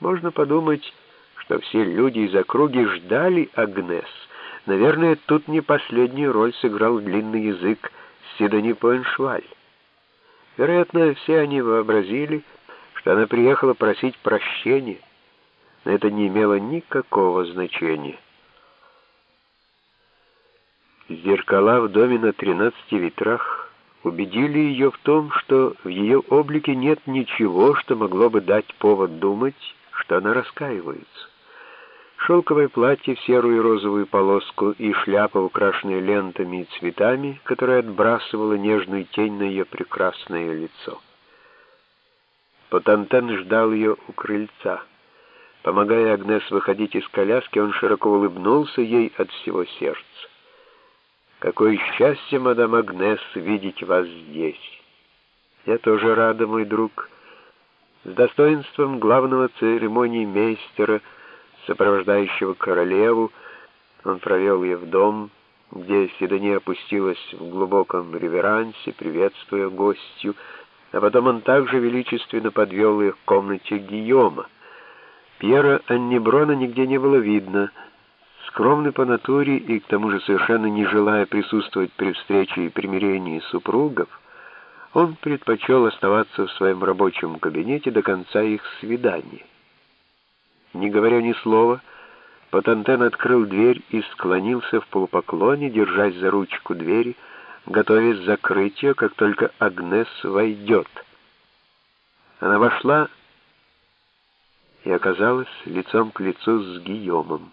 Можно подумать, что все люди из округи ждали Агнес. Наверное, тут не последнюю роль сыграл длинный язык Сидони Пойншваль. Вероятно, все они вообразили, что она приехала просить прощения, но это не имело никакого значения. Зеркала в доме на тринадцати ветрах убедили ее в том, что в ее облике нет ничего, что могло бы дать повод думать, что она раскаивается. Шелковое платье в серую и розовую полоску и шляпа, украшенная лентами и цветами, которая отбрасывала нежную тень на ее прекрасное лицо. Потантен ждал ее у крыльца. Помогая Агнес выходить из коляски, он широко улыбнулся ей от всего сердца. «Какое счастье, мадам Агнес, видеть вас здесь!» «Я тоже рада, мой друг!» С достоинством главного церемонии мейстера, сопровождающего королеву, он провел ее в дом, где Сидония опустилась в глубоком реверансе, приветствуя гостью, а потом он также величественно подвел их к комнате Гийома. Пьера Аннеброна нигде не было видно. Скромный по натуре и к тому же совершенно не желая присутствовать при встрече и примирении супругов, он предпочел оставаться в своем рабочем кабинете до конца их свидания. Не говоря ни слова, Патантен открыл дверь и склонился в полупоклоне, держась за ручку двери, готовясь закрыть ее, как только Агнес войдет. Она вошла и оказалась лицом к лицу с Гийомом.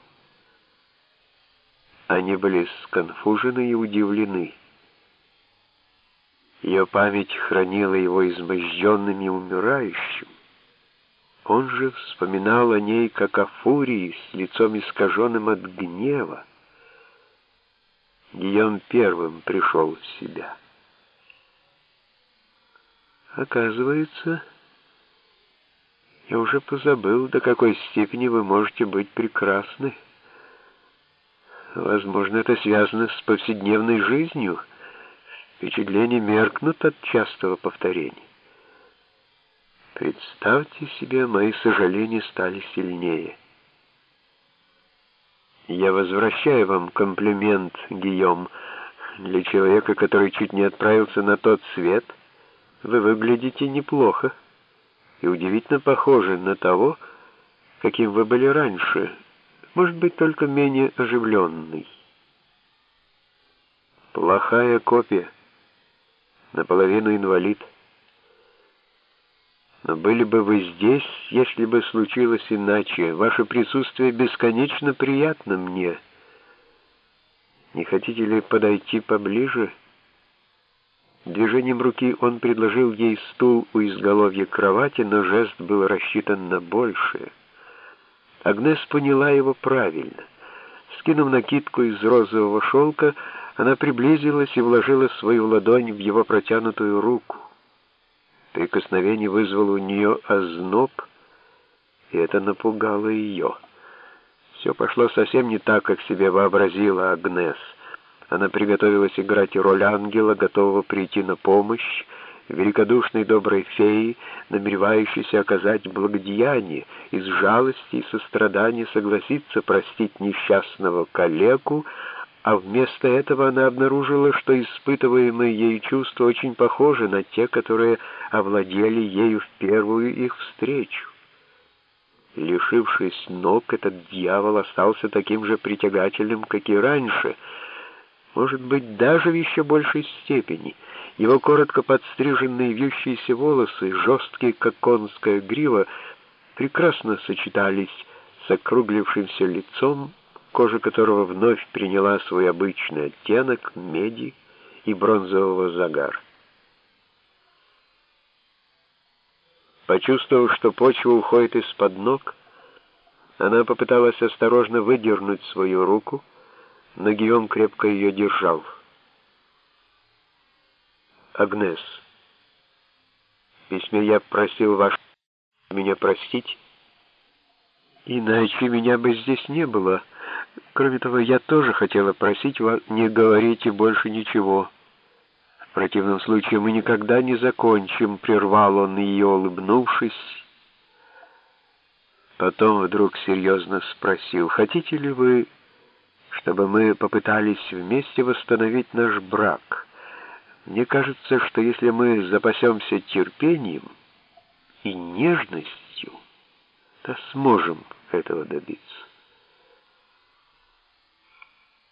Они были сконфужены и удивлены. Ее память хранила его изможденным и умирающим. Он же вспоминал о ней, как о фурии, с лицом искаженным от гнева. Гийом первым пришел в себя. Оказывается, я уже позабыл, до какой степени вы можете быть прекрасны. Возможно, это связано с повседневной жизнью, Впечатления меркнут от частого повторения. Представьте себе, мои сожаления стали сильнее. Я возвращаю вам комплимент, Гийом. Для человека, который чуть не отправился на тот свет, вы выглядите неплохо и удивительно похожи на того, каким вы были раньше, может быть, только менее оживленный. Плохая копия наполовину инвалид. Но были бы вы здесь, если бы случилось иначе. Ваше присутствие бесконечно приятно мне. Не хотите ли подойти поближе?» Движением руки он предложил ей стул у изголовья кровати, но жест был рассчитан на большее. Агнес поняла его правильно. Скинув накидку из розового шелка, она приблизилась и вложила свою ладонь в его протянутую руку. Прикосновение вызвало у нее озноб, и это напугало ее. Все пошло совсем не так, как себе вообразила Агнес. Она приготовилась играть роль ангела, готового прийти на помощь, великодушной доброй феи, намеревающейся оказать благодеяние, из жалости и сострадания согласиться простить несчастного калеку, а вместо этого она обнаружила, что испытываемые ею чувства очень похожи на те, которые овладели ею в первую их встречу. Лишившись ног, этот дьявол остался таким же притягательным, как и раньше, может быть, даже в еще большей степени. Его коротко подстриженные вьющиеся волосы, жесткие, как конская грива, прекрасно сочетались с округлившимся лицом, кожа которого вновь приняла свой обычный оттенок меди и бронзового загара. Почувствовав, что почва уходит из-под ног, она попыталась осторожно выдернуть свою руку, но Гийом крепко ее держал. «Агнес, в письме я просил вас меня простить, иначе меня бы здесь не было», Кроме того, я тоже хотела просить вас, не говорите больше ничего. В противном случае мы никогда не закончим, прервал он ее, улыбнувшись. Потом вдруг серьезно спросил, хотите ли вы, чтобы мы попытались вместе восстановить наш брак? Мне кажется, что если мы запасемся терпением и нежностью, то сможем этого добиться.